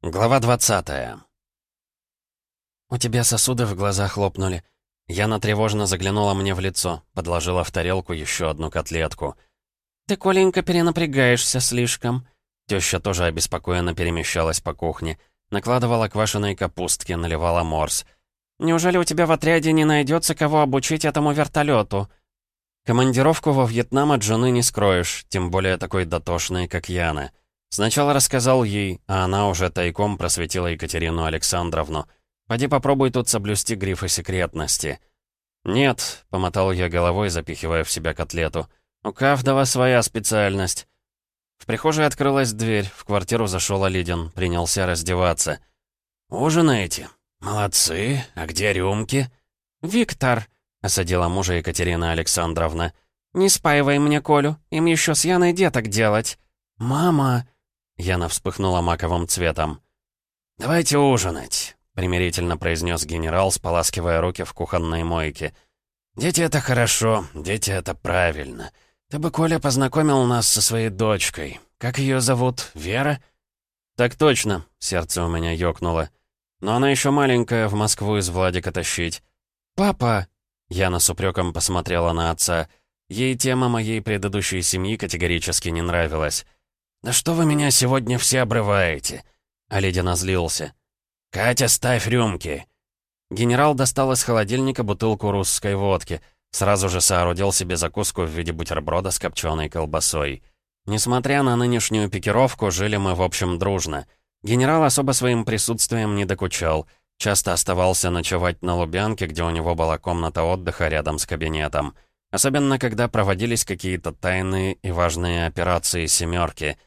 Глава 20 «У тебя сосуды в глазах хлопнули». Яна тревожно заглянула мне в лицо, подложила в тарелку еще одну котлетку. «Ты, Коленька, перенапрягаешься слишком». Теща тоже обеспокоенно перемещалась по кухне. Накладывала квашеной капустки, наливала морс. «Неужели у тебя в отряде не найдется кого обучить этому вертолету? Командировку во Вьетнам от жены не скроешь, тем более такой дотошной, как Яна. Сначала рассказал ей, а она уже тайком просветила Екатерину Александровну. «Поди попробуй тут соблюсти грифы секретности». «Нет», — помотал я головой, запихивая в себя котлету. «У Кавдова своя специальность». В прихожей открылась дверь, в квартиру зашел Олидин, принялся раздеваться. «Ужинаете? Молодцы. А где рюмки?» «Виктор», — осадила мужа Екатерина Александровна. «Не спаивай мне Колю, им еще с Яной деток делать». «Мама», Яна вспыхнула маковым цветом. «Давайте ужинать», — примирительно произнес генерал, споласкивая руки в кухонной мойке. «Дети — это хорошо, дети — это правильно. Ты бы, Коля, познакомил нас со своей дочкой. Как ее зовут? Вера?» «Так точно», — сердце у меня ёкнуло. «Но она еще маленькая, в Москву из Владика тащить». «Папа!» — Яна с упреком посмотрела на отца. Ей тема моей предыдущей семьи категорически не нравилась. «Да что вы меня сегодня все обрываете?» Оледин озлился. «Катя, ставь рюмки!» Генерал достал из холодильника бутылку русской водки. Сразу же соорудил себе закуску в виде бутерброда с копченой колбасой. Несмотря на нынешнюю пикировку, жили мы, в общем, дружно. Генерал особо своим присутствием не докучал. Часто оставался ночевать на Лубянке, где у него была комната отдыха рядом с кабинетом. Особенно, когда проводились какие-то тайные и важные операции «семерки».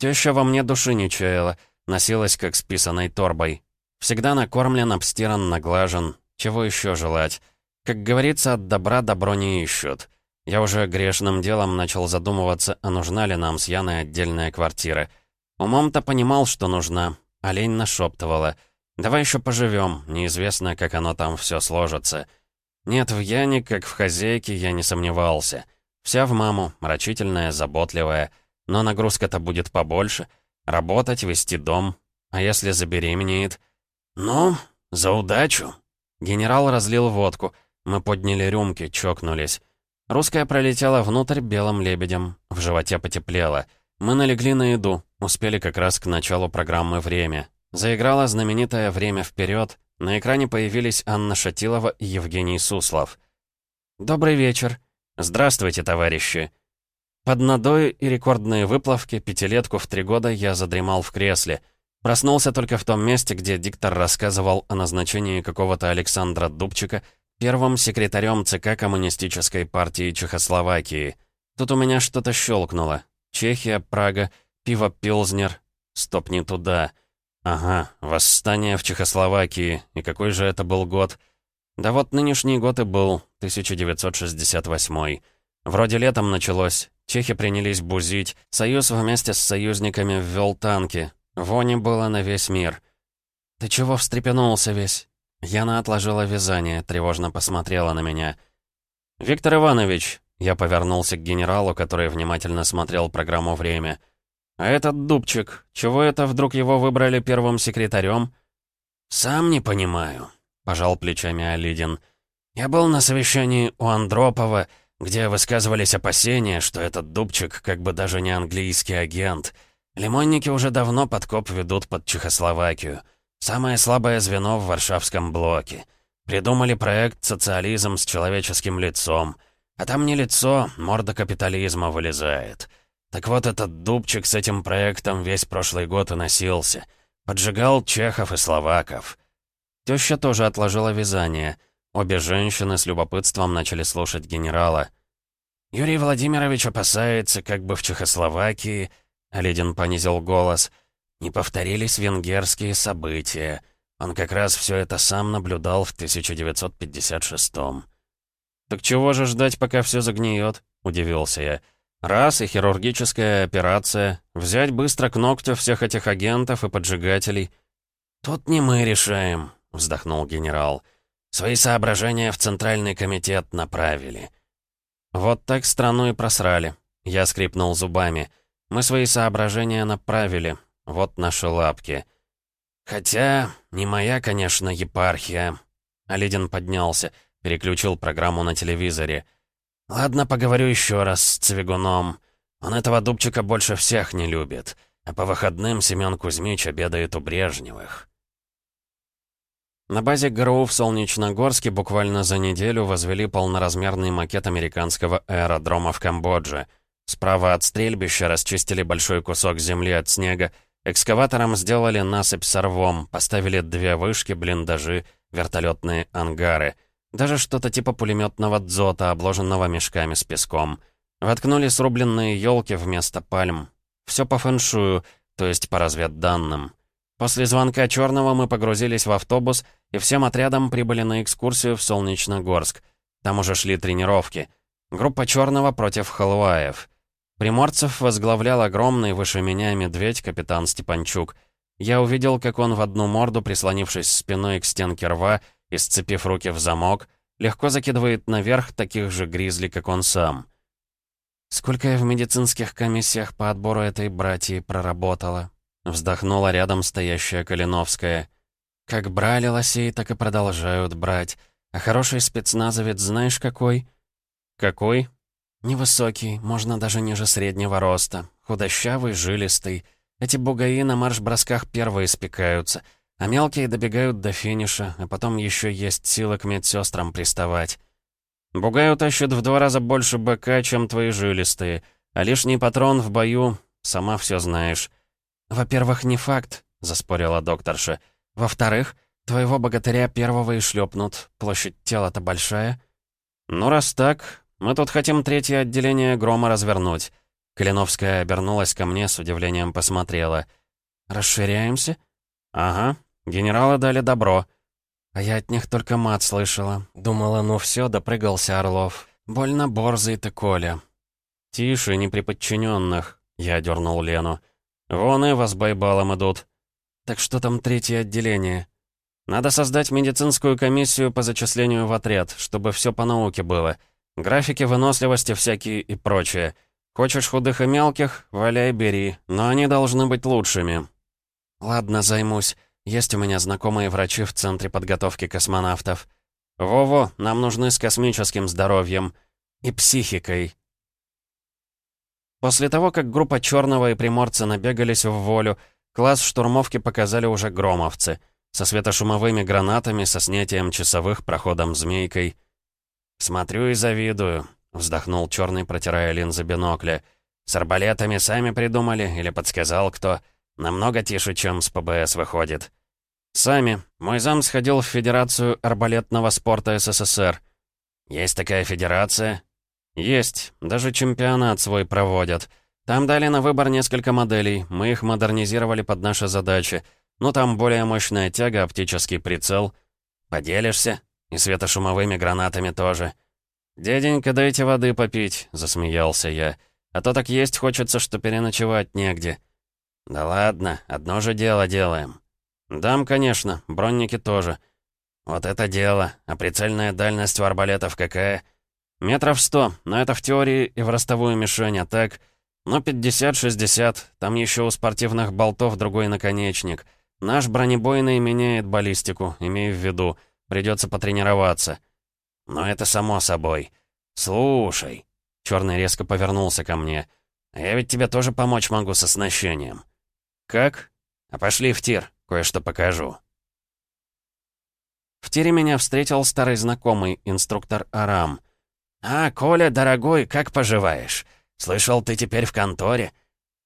Теща во мне души не чаяла, носилась как с писаной торбой. Всегда накормлен, обстиран, наглажен. Чего еще желать? Как говорится, от добра добро не ищут. Я уже грешным делом начал задумываться, а нужна ли нам с Яной отдельная квартира. Умом-то понимал, что нужна. Олень нашептывала. «Давай еще поживем, неизвестно, как оно там все сложится». Нет, в Яне, как в хозяйке, я не сомневался. Вся в маму, рачительная, заботливая. Но нагрузка-то будет побольше. Работать, вести дом. А если забеременеет? Ну, за удачу. Генерал разлил водку. Мы подняли рюмки, чокнулись. Русская пролетела внутрь белым лебедем. В животе потеплело. Мы налегли на еду. Успели как раз к началу программы «Время». Заиграло знаменитое «Время вперед». На экране появились Анна Шатилова и Евгений Суслов. «Добрый вечер. Здравствуйте, товарищи. Под надой и рекордные выплавки пятилетку в три года я задремал в кресле. Проснулся только в том месте, где диктор рассказывал о назначении какого-то Александра Дубчика первым секретарем ЦК Коммунистической партии Чехословакии. Тут у меня что-то щелкнуло. Чехия, Прага, пиво Пилзнер. Стоп, не туда. Ага, восстание в Чехословакии. И какой же это был год? Да вот нынешний год и был, 1968. Вроде летом началось, Чехи принялись бузить. Союз вместе с союзниками ввел танки. Вони было на весь мир. «Ты чего встрепенулся весь?» Яна отложила вязание, тревожно посмотрела на меня. «Виктор Иванович», — я повернулся к генералу, который внимательно смотрел программу «Время». «А этот Дубчик, чего это вдруг его выбрали первым секретарем?» «Сам не понимаю», — пожал плечами Алидин. «Я был на совещании у Андропова, где высказывались опасения, что этот Дубчик как бы даже не английский агент. Лимонники уже давно подкоп ведут под Чехословакию. Самое слабое звено в Варшавском блоке. Придумали проект «Социализм с человеческим лицом». А там не лицо, морда капитализма вылезает. Так вот этот Дубчик с этим проектом весь прошлый год и носился. Поджигал чехов и словаков. Теща тоже отложила вязание — Обе женщины с любопытством начали слушать генерала. «Юрий Владимирович опасается, как бы в Чехословакии...» Оледин понизил голос. «Не повторились венгерские события. Он как раз все это сам наблюдал в 1956-м». «Так чего же ждать, пока все загниет?» — удивился я. «Раз и хирургическая операция. Взять быстро к ногтю всех этих агентов и поджигателей». «Тут не мы решаем», — вздохнул генерал. Свои соображения в Центральный комитет направили. Вот так страну и просрали. Я скрипнул зубами. Мы свои соображения направили. Вот наши лапки. «Хотя, не моя, конечно, епархия». Алидин поднялся, переключил программу на телевизоре. «Ладно, поговорю еще раз с Цвигуном. Он этого Дубчика больше всех не любит. А по выходным Семен Кузьмич обедает у Брежневых». На базе ГРУ в Солнечногорске буквально за неделю возвели полноразмерный макет американского аэродрома в Камбодже. Справа от стрельбища расчистили большой кусок земли от снега, экскаватором сделали насыпь с рвом, поставили две вышки, блиндажи, вертолетные ангары. Даже что-то типа пулеметного дзота, обложенного мешками с песком. Воткнули срубленные елки вместо пальм. Все по фэншую, то есть по разведданным. После звонка Черного мы погрузились в автобус и всем отрядом прибыли на экскурсию в Солнечногорск. Там уже шли тренировки. Группа Черного против Халуаев. Приморцев возглавлял огромный выше меня медведь капитан Степанчук. Я увидел, как он в одну морду, прислонившись спиной к стенке рва и сцепив руки в замок, легко закидывает наверх таких же гризли, как он сам. Сколько я в медицинских комиссиях по отбору этой братьи проработала, Вздохнула рядом стоящая Калиновская. Как брали лосей, так и продолжают брать. А хороший спецназовец знаешь какой? Какой? Невысокий, можно даже ниже среднего роста. Худощавый, жилистый. Эти бугаи на марш-бросках первые спекаются, а мелкие добегают до финиша, а потом еще есть силы к медсестрам приставать. Бугай утащит в два раза больше БК, чем твои жилистые, а лишний патрон в бою, сама все знаешь. «Во-первых, не факт», — заспорила докторша. «Во-вторых, твоего богатыря первого и шлепнут. Площадь тела-то большая». «Ну, раз так, мы тут хотим третье отделение грома развернуть». Калиновская обернулась ко мне, с удивлением посмотрела. «Расширяемся?» «Ага, генералы дали добро». А я от них только мат слышала. Думала, ну все, допрыгался Орлов. Больно борзый ты, Коля. «Тише, не при подчиненных», — я дернул Лену. «Вон Эва с байбалом идут». «Так что там третье отделение?» «Надо создать медицинскую комиссию по зачислению в отряд, чтобы все по науке было. Графики выносливости всякие и прочее. Хочешь худых и мелких? Валяй, бери. Но они должны быть лучшими». «Ладно, займусь. Есть у меня знакомые врачи в Центре подготовки космонавтов». «Во-во, нам нужны с космическим здоровьем. И психикой. После того, как группа Черного и Приморца набегались в волю, класс штурмовки показали уже громовцы. Со светошумовыми гранатами, со снятием часовых, проходом змейкой. «Смотрю и завидую», — вздохнул Черный, протирая линзы бинокля. «С арбалетами сами придумали или подсказал кто? Намного тише, чем с ПБС выходит». «Сами. Мой зам сходил в Федерацию арбалетного спорта СССР». «Есть такая федерация?» «Есть. Даже чемпионат свой проводят. Там дали на выбор несколько моделей. Мы их модернизировали под наши задачи. Ну, там более мощная тяга, оптический прицел. Поделишься? И светошумовыми гранатами тоже». «Дяденька, дайте воды попить», — засмеялся я. «А то так есть хочется, что переночевать негде». «Да ладно, одно же дело делаем». «Дам, конечно, бронники тоже». «Вот это дело. А прицельная дальность у арбалетов какая?» «Метров сто, но это в теории и в ростовую мишень, а так...» «Ну, 50-60, там еще у спортивных болтов другой наконечник. Наш бронебойный меняет баллистику, имею в виду. Придется потренироваться». «Но это само собой. Слушай...» Черный резко повернулся ко мне. «Я ведь тебе тоже помочь могу с оснащением». «Как?» «А пошли в тир, кое-что покажу». В тире меня встретил старый знакомый, инструктор Арам. «А, Коля, дорогой, как поживаешь? Слышал, ты теперь в конторе?»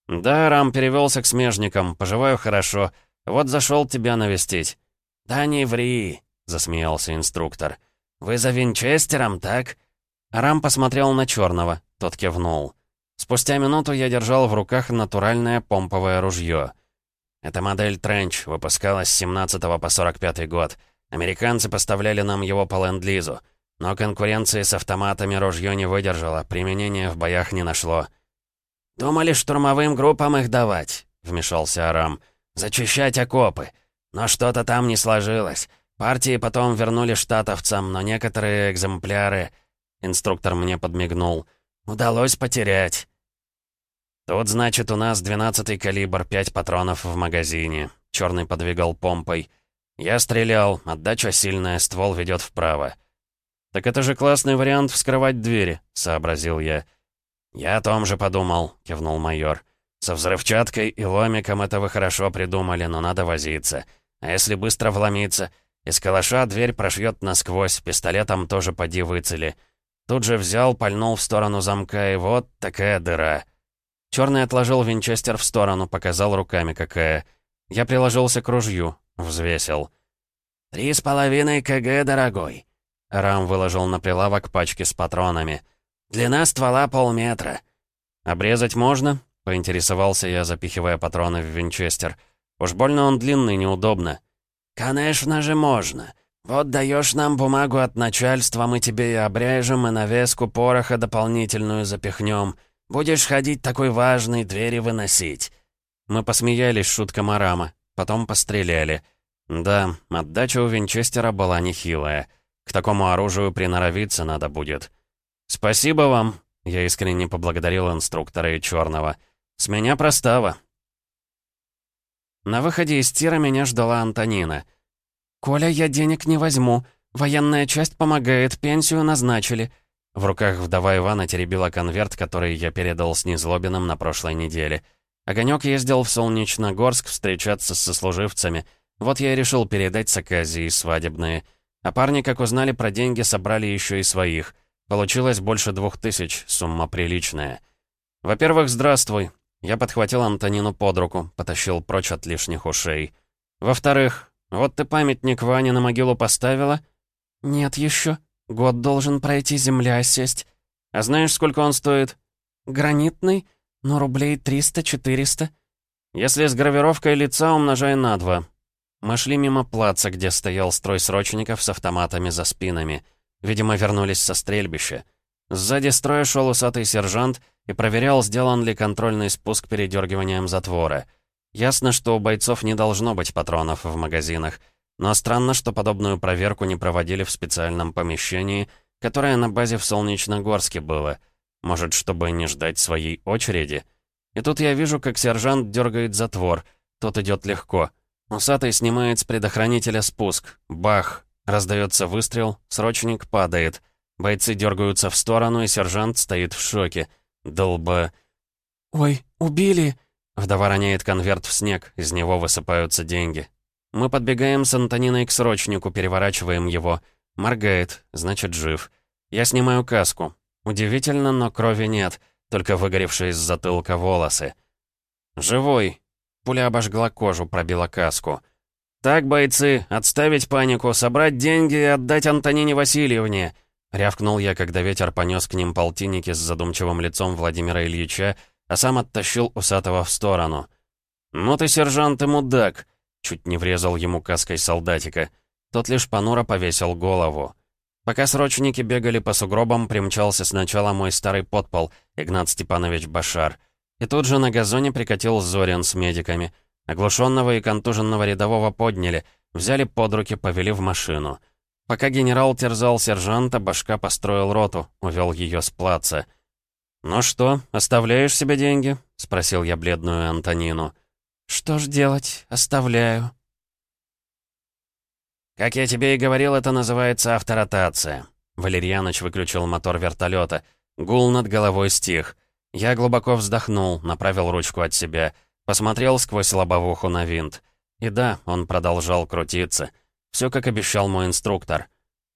«Да, Рам перевелся к смежникам, поживаю хорошо. Вот зашел тебя навестить». «Да не ври», — засмеялся инструктор. «Вы за Винчестером, так?» Рам посмотрел на черного, тот кивнул. Спустя минуту я держал в руках натуральное помповое ружье. Эта модель Тренч выпускалась с 17 по 45 год. Американцы поставляли нам его по ленд-лизу. Но конкуренции с автоматами ружье не выдержало, применения в боях не нашло. «Думали штурмовым группам их давать», — вмешался Арам. «Зачищать окопы. Но что-то там не сложилось. Партии потом вернули штатовцам, но некоторые экземпляры...» Инструктор мне подмигнул. «Удалось потерять». «Тут, значит, у нас 12-й калибр, 5 патронов в магазине. Черный подвигал помпой. «Я стрелял, отдача сильная, ствол ведет вправо». «Так это же классный вариант вскрывать двери», — сообразил я. «Я о том же подумал», — кивнул майор. «Со взрывчаткой и ломиком это вы хорошо придумали, но надо возиться. А если быстро вломиться? Из калаша дверь прошьет насквозь, пистолетом тоже поди выцели». Тут же взял, пальнул в сторону замка, и вот такая дыра. Черный отложил винчестер в сторону, показал руками какая. Я приложился к ружью, взвесил. «Три с половиной кг, дорогой», Рам выложил на прилавок пачки с патронами. «Длина ствола полметра». «Обрезать можно?» — поинтересовался я, запихивая патроны в винчестер. «Уж больно он длинный, неудобно». «Конечно же можно. Вот даешь нам бумагу от начальства, мы тебе и обрежем, и навеску пороха дополнительную запихнем. Будешь ходить такой важный, двери выносить». Мы посмеялись шуткам Арама, потом постреляли. Да, отдача у винчестера была нехилая. К такому оружию приноровиться надо будет. «Спасибо вам», — я искренне поблагодарил инструктора и Черного. «С меня простава». На выходе из тира меня ждала Антонина. «Коля, я денег не возьму. Военная часть помогает, пенсию назначили». В руках вдова Ивана теребила конверт, который я передал с Незлобиным на прошлой неделе. Огонек ездил в Солнечногорск встречаться с сослуживцами. Вот я и решил передать с оказии свадебные. А парни, как узнали про деньги, собрали еще и своих. Получилось больше двух тысяч, сумма приличная. Во-первых, здравствуй. Я подхватил Антонину под руку, потащил прочь от лишних ушей. Во-вторых, вот ты памятник Ване на могилу поставила? Нет еще. Год должен пройти, земля сесть. А знаешь, сколько он стоит? Гранитный? Ну, рублей 300-400. Если с гравировкой лица умножай на два. Мы шли мимо плаца, где стоял строй срочников с автоматами за спинами. Видимо, вернулись со стрельбища. Сзади строя шел усатый сержант и проверял, сделан ли контрольный спуск передергиванием затвора. Ясно, что у бойцов не должно быть патронов в магазинах, но странно, что подобную проверку не проводили в специальном помещении, которое на базе в Солнечногорске было. Может, чтобы не ждать своей очереди? И тут я вижу, как сержант дергает затвор. Тот идет легко — Усатый снимает с предохранителя спуск. Бах! Раздается выстрел, срочник падает. Бойцы дергаются в сторону, и сержант стоит в шоке. Долба... «Ой, убили!» Вдова роняет конверт в снег, из него высыпаются деньги. Мы подбегаем с Антониной к срочнику, переворачиваем его. Моргает, значит, жив. Я снимаю каску. Удивительно, но крови нет, только выгоревшие из затылка волосы. «Живой», Пуля обожгла кожу, пробила каску. «Так, бойцы, отставить панику, собрать деньги и отдать Антонине Васильевне!» Рявкнул я, когда ветер понес к ним полтинники с задумчивым лицом Владимира Ильича, а сам оттащил усатого в сторону. «Ну ты, сержант, и мудак!» Чуть не врезал ему каской солдатика. Тот лишь понуро повесил голову. Пока срочники бегали по сугробам, примчался сначала мой старый подпол, Игнат Степанович Башар — и тут же на газоне прикатил Зорин с медиками. Оглушенного и контуженного рядового подняли, взяли под руки, повели в машину. Пока генерал терзал сержанта, башка построил роту, увел ее с плаца. «Ну что, оставляешь себе деньги?» — спросил я бледную Антонину. «Что ж делать? Оставляю». «Как я тебе и говорил, это называется авторотация». Валерьяныч выключил мотор вертолета. Гул над головой стих. Я глубоко вздохнул, направил ручку от себя, посмотрел сквозь лобовуху на винт. И да, он продолжал крутиться. Все как обещал мой инструктор.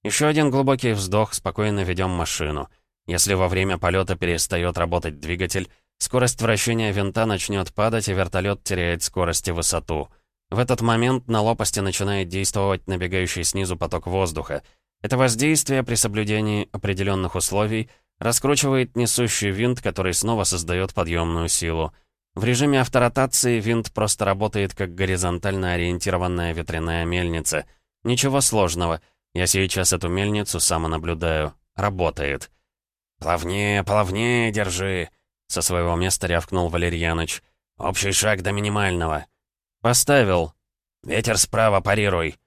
Еще один глубокий вздох, спокойно ведем машину. Если во время полета перестает работать двигатель, скорость вращения винта начнет падать, и вертолет теряет скорость и высоту. В этот момент на лопасти начинает действовать набегающий снизу поток воздуха. Это воздействие при соблюдении определенных условий Раскручивает несущий винт, который снова создает подъемную силу. В режиме авторотации винт просто работает как горизонтально ориентированная ветряная мельница. Ничего сложного. Я сейчас эту мельницу самонаблюдаю. Работает. «Плавнее, плавнее держи!» Со своего места рявкнул Валерьяныч. «Общий шаг до минимального». «Поставил». «Ветер справа, парируй».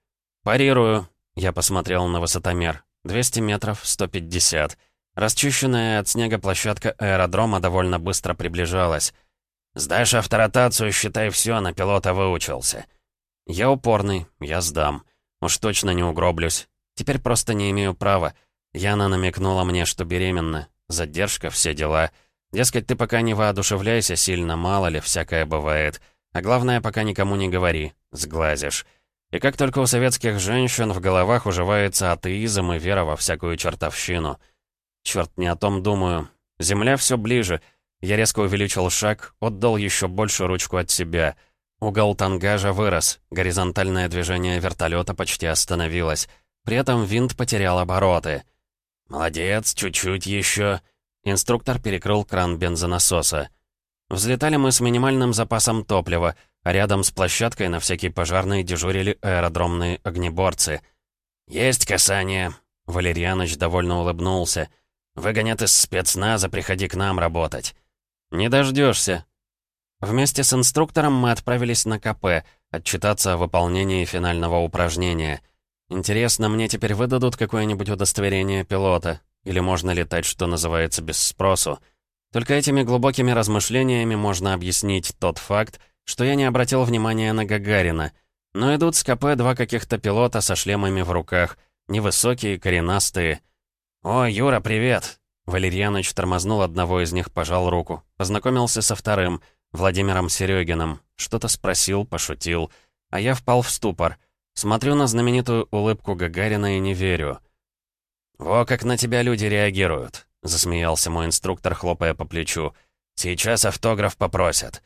«Парирую». Я посмотрел на высотомер. 200 метров, 150. Расчищенная от снега площадка аэродрома довольно быстро приближалась. «Сдашь авторотацию, считай все, на пилота выучился». Я упорный, я сдам. Уж точно не угроблюсь. Теперь просто не имею права. Яна намекнула мне, что беременна. Задержка, все дела. Дескать, ты пока не воодушевляйся сильно, мало ли, всякое бывает. А главное, пока никому не говори, сглазишь. И как только у советских женщин в головах уживается атеизм и вера во всякую чертовщину. Черт, не о том думаю. Земля все ближе. Я резко увеличил шаг, отдал еще больше ручку от себя. Угол тангажа вырос, горизонтальное движение вертолета почти остановилось. При этом винт потерял обороты. «Молодец, чуть-чуть еще. Инструктор перекрыл кран бензонасоса. Взлетали мы с минимальным запасом топлива, а рядом с площадкой на всякий пожарный дежурили аэродромные огнеборцы. «Есть касание!» Валерьяныч довольно улыбнулся. «Выгонят из спецназа, приходи к нам работать». «Не дождешься. Вместе с инструктором мы отправились на КП, отчитаться о выполнении финального упражнения. Интересно, мне теперь выдадут какое-нибудь удостоверение пилота? Или можно летать, что называется, без спросу? Только этими глубокими размышлениями можно объяснить тот факт, что я не обратил внимания на Гагарина. Но идут с КП два каких-то пилота со шлемами в руках, невысокие, коренастые. «О, Юра, привет!» Валерьяныч тормознул одного из них, пожал руку. Познакомился со вторым, Владимиром Серегиным. Что-то спросил, пошутил. А я впал в ступор. Смотрю на знаменитую улыбку Гагарина и не верю. «Во как на тебя люди реагируют», — засмеялся мой инструктор, хлопая по плечу. «Сейчас автограф попросят».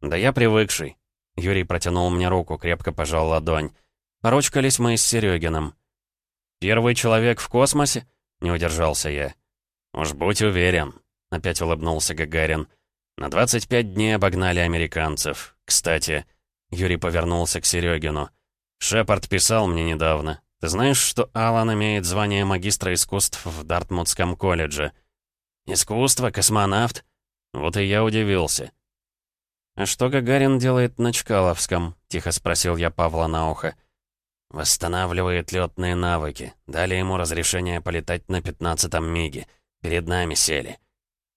«Да я привыкший». Юрий протянул мне руку, крепко пожал ладонь. Порочкались мы с Серегиным. «Первый человек в космосе?» — не удержался я. «Уж будь уверен», — опять улыбнулся Гагарин. «На 25 дней обогнали американцев. Кстати...» Юрий повернулся к Серегину. «Шепард писал мне недавно. Ты знаешь, что Алан имеет звание магистра искусств в Дартмутском колледже? Искусство? Космонавт? Вот и я удивился. «А что Гагарин делает на Чкаловском?» — тихо спросил я Павла на ухо. «Восстанавливает летные навыки. Дали ему разрешение полетать на пятнадцатом миге. Перед нами сели».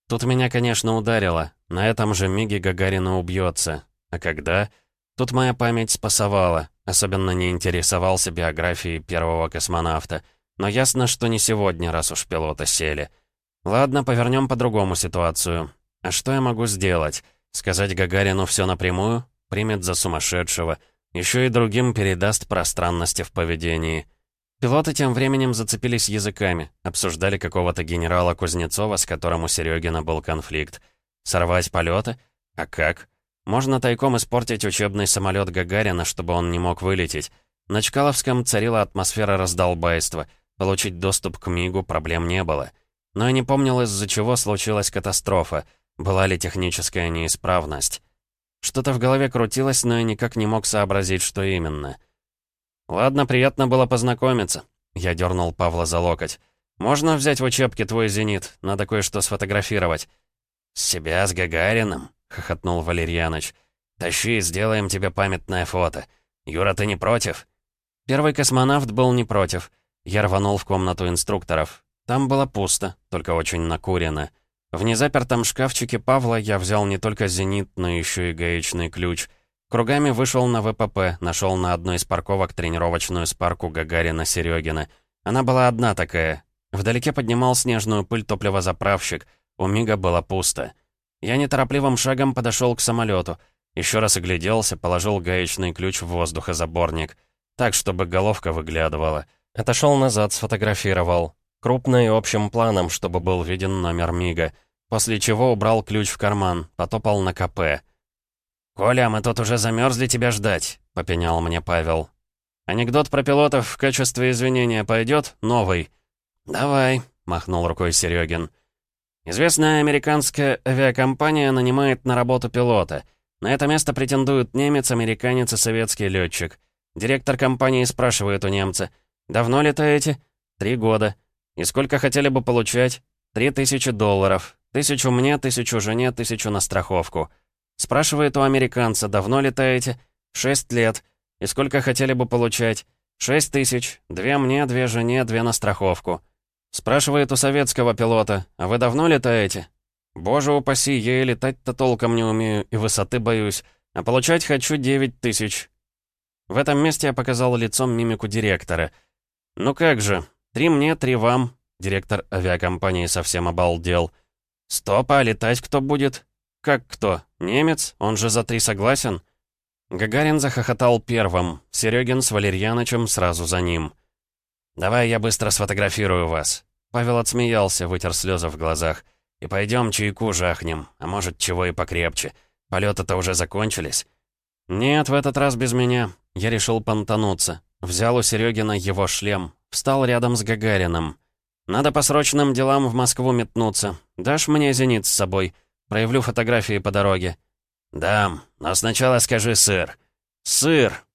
Тут меня, конечно, ударило. На этом же миге Гагарина убьется. А когда? Тут моя память спасовала. Особенно не интересовался биографией первого космонавта. Но ясно, что не сегодня, раз уж пилоты сели. Ладно, повернем по-другому ситуацию. А что я могу сделать? Сказать Гагарину все напрямую? Примет за сумасшедшего. Еще и другим передаст пространности в поведении. Пилоты тем временем зацепились языками, обсуждали какого-то генерала Кузнецова, с которым у Серегина был конфликт. Сорвать полеты? А как? Можно тайком испортить учебный самолет Гагарина, чтобы он не мог вылететь. На Чкаловском царила атмосфера раздолбайства. Получить доступ к МИГу проблем не было. Но я не помнил, из-за чего случилась катастрофа. Была ли техническая неисправность. Что-то в голове крутилось, но я никак не мог сообразить, что именно. «Ладно, приятно было познакомиться». Я дернул Павла за локоть. «Можно взять в учебке твой «Зенит»? Надо кое-что сфотографировать». «Себя с Гагарином?» — хохотнул Валерьяныч. «Тащи, сделаем тебе памятное фото. Юра, ты не против?» Первый космонавт был не против. Я рванул в комнату инструкторов. Там было пусто, только очень накурено. В незапертом шкафчике Павла я взял не только зенит, но еще и гаечный ключ. Кругами вышел на ВПП, нашел на одной из парковок тренировочную спарку Гагарина-Серегина. Она была одна такая. Вдалеке поднимал снежную пыль топливозаправщик. У Мига было пусто. Я неторопливым шагом подошел к самолету. Еще раз огляделся, положил гаечный ключ в воздухозаборник. Так, чтобы головка выглядывала. Отошел назад, сфотографировал. Крупно и общим планом, чтобы был виден номер Мига. После чего убрал ключ в карман, потопал на КП. «Коля, мы тут уже замерзли тебя ждать», — попенял мне Павел. «Анекдот про пилотов в качестве извинения пойдет? Новый?» «Давай», — махнул рукой Серегин. Известная американская авиакомпания нанимает на работу пилота. На это место претендуют немец, американец и советский летчик. Директор компании спрашивает у немца, «Давно летаете?» «Три года». «И сколько хотели бы получать?» «Три тысячи долларов. Тысячу мне, тысячу жене, тысячу на страховку». Спрашивает у американца, «Давно летаете?» «Шесть лет». «И сколько хотели бы получать?» «Шесть тысяч. Две мне, две жене, две на страховку». Спрашивает у советского пилота, «А вы давно летаете?» «Боже упаси, я и летать-то толком не умею, и высоты боюсь, а получать хочу девять тысяч». В этом месте я показал лицом мимику директора. «Ну как же, три мне, три вам». Директор авиакомпании совсем обалдел. «Стоп, а летать кто будет?» «Как кто? Немец? Он же за три согласен?» Гагарин захохотал первым, Серегин с Валерьянычем сразу за ним. «Давай я быстро сфотографирую вас». Павел отсмеялся, вытер слезы в глазах. «И пойдем чайку жахнем, а может, чего и покрепче. Полеты-то уже закончились». «Нет, в этот раз без меня. Я решил понтануться. Взял у Серегина его шлем. Встал рядом с Гагарином. Надо по срочным делам в Москву метнуться. Дашь мне зенит с собой?» Проявлю фотографии по дороге». «Дам, но сначала скажи сыр». «Сыр.